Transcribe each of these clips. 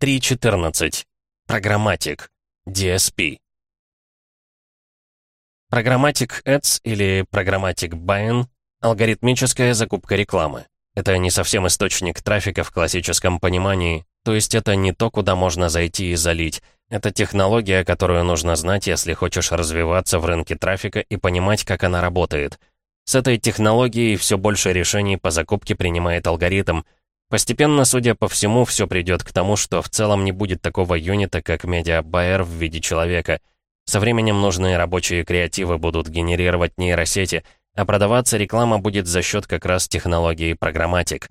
3.14. Программатик. DSP. Программатик Ads или программатик Buying — алгоритмическая закупка рекламы. Это не совсем источник трафика в классическом понимании, то есть это не то, куда можно зайти и залить. Это технология, которую нужно знать, если хочешь развиваться в рынке трафика и понимать, как она работает. С этой технологией все больше решений по закупке принимает алгоритм — Постепенно, судя по всему, все придет к тому, что в целом не будет такого юнита, как медиабайер в виде человека. Со временем нужные рабочие креативы будут генерировать нейросети, а продаваться реклама будет за счет как раз технологии программатик.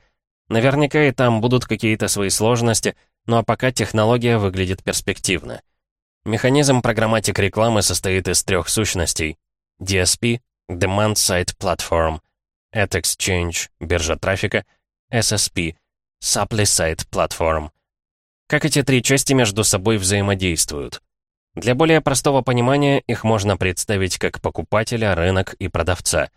Наверняка и там будут какие-то свои сложности, ну а пока технология выглядит перспективно. Механизм программатик рекламы состоит из трех сущностей. DSP — Demand Side Platform, Ad биржа трафика, SSP — Supply-Side Platform. Как эти три части между собой взаимодействуют? Для более простого понимания их можно представить как покупателя, рынок и продавца.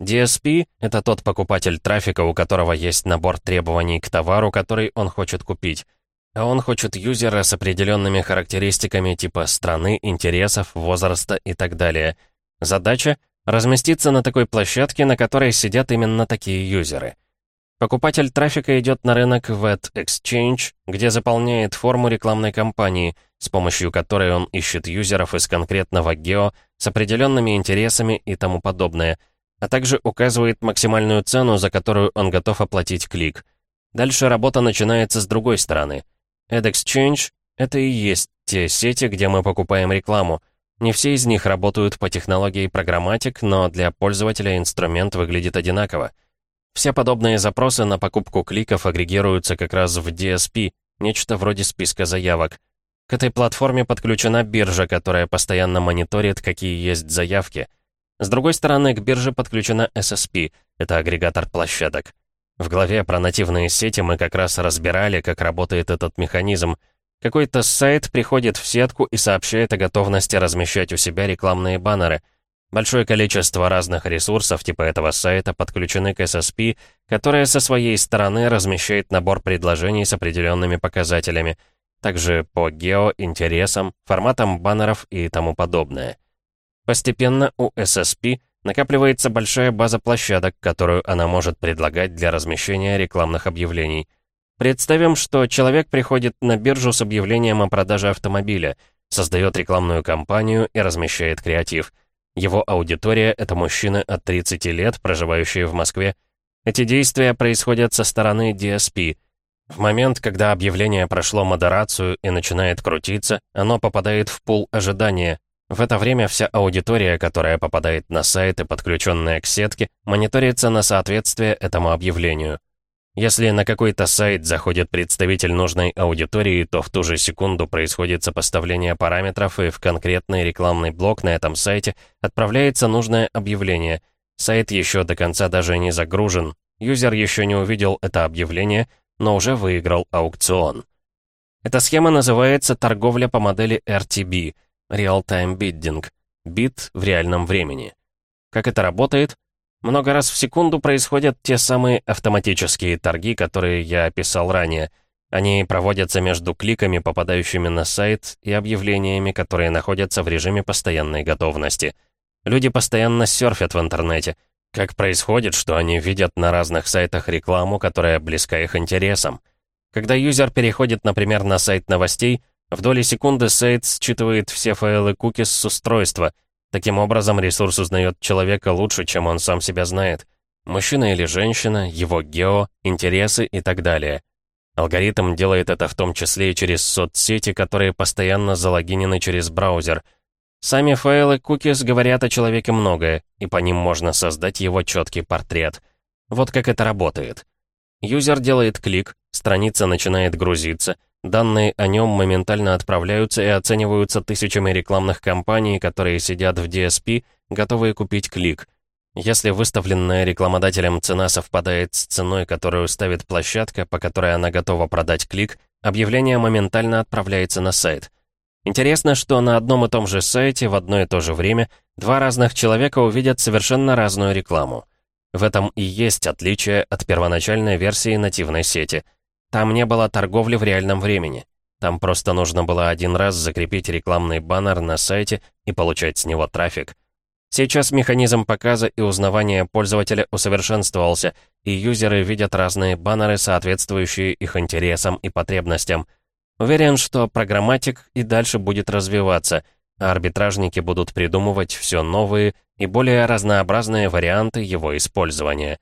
DSP — это тот покупатель трафика, у которого есть набор требований к товару, который он хочет купить. А он хочет юзера с определенными характеристиками типа страны, интересов, возраста и так далее. Задача — разместиться на такой площадке, на которой сидят именно такие юзеры — Покупатель трафика идет на рынок VET Exchange, где заполняет форму рекламной кампании, с помощью которой он ищет юзеров из конкретного гео с определенными интересами и тому подобное, а также указывает максимальную цену, за которую он готов оплатить клик. Дальше работа начинается с другой стороны. AdExchange — это и есть те сети, где мы покупаем рекламу. Не все из них работают по технологии программатик, но для пользователя инструмент выглядит одинаково. Все подобные запросы на покупку кликов агрегируются как раз в DSP, нечто вроде списка заявок. К этой платформе подключена биржа, которая постоянно мониторит, какие есть заявки. С другой стороны, к бирже подключена SSP, это агрегатор площадок. В главе про нативные сети мы как раз разбирали, как работает этот механизм. Какой-то сайт приходит в сетку и сообщает о готовности размещать у себя рекламные баннеры — Большое количество разных ресурсов типа этого сайта подключены к SSP, которая со своей стороны размещает набор предложений с определенными показателями, также по гео, интересам, форматам баннеров и тому подобное. Постепенно у SSP накапливается большая база площадок, которую она может предлагать для размещения рекламных объявлений. Представим, что человек приходит на биржу с объявлением о продаже автомобиля, создает рекламную кампанию и размещает креатив – его аудитория — это мужчины от 30 лет, проживающие в Москве. Эти действия происходят со стороны DSP. В момент, когда объявление прошло модерацию и начинает крутиться, оно попадает в пул ожидания. В это время вся аудитория, которая попадает на сайт и подключенная к сетке, мониторится на соответствие этому объявлению. Если на какой-то сайт заходит представитель нужной аудитории, то в ту же секунду происходит сопоставление параметров, и в конкретный рекламный блок на этом сайте отправляется нужное объявление. Сайт еще до конца даже не загружен. Юзер еще не увидел это объявление, но уже выиграл аукцион. Эта схема называется торговля по модели RTB – Real Time Bidding – бит в реальном времени. Как это работает? Много раз в секунду происходят те самые автоматические торги, которые я описал ранее. Они проводятся между кликами, попадающими на сайт, и объявлениями, которые находятся в режиме постоянной готовности. Люди постоянно серфят в интернете. Как происходит, что они видят на разных сайтах рекламу, которая близка их интересам? Когда юзер переходит, например, на сайт новостей, в доли секунды сайт считывает все файлы кукис с устройства — Таким образом, ресурс узнает человека лучше, чем он сам себя знает. Мужчина или женщина, его гео, интересы и так далее. Алгоритм делает это в том числе и через соцсети, которые постоянно залогинены через браузер. Сами файлы cookies говорят о человеке многое, и по ним можно создать его четкий портрет. Вот как это работает. Юзер делает клик, страница начинает грузиться — Данные о нем моментально отправляются и оцениваются тысячами рекламных кампаний, которые сидят в DSP, готовые купить клик. Если выставленная рекламодателем цена совпадает с ценой, которую ставит площадка, по которой она готова продать клик, объявление моментально отправляется на сайт. Интересно, что на одном и том же сайте в одно и то же время два разных человека увидят совершенно разную рекламу. В этом и есть отличие от первоначальной версии нативной сети — там не было торговли в реальном времени. Там просто нужно было один раз закрепить рекламный баннер на сайте и получать с него трафик. Сейчас механизм показа и узнавания пользователя усовершенствовался, и юзеры видят разные баннеры, соответствующие их интересам и потребностям. Уверен, что программатик и дальше будет развиваться, а арбитражники будут придумывать все новые и более разнообразные варианты его использования.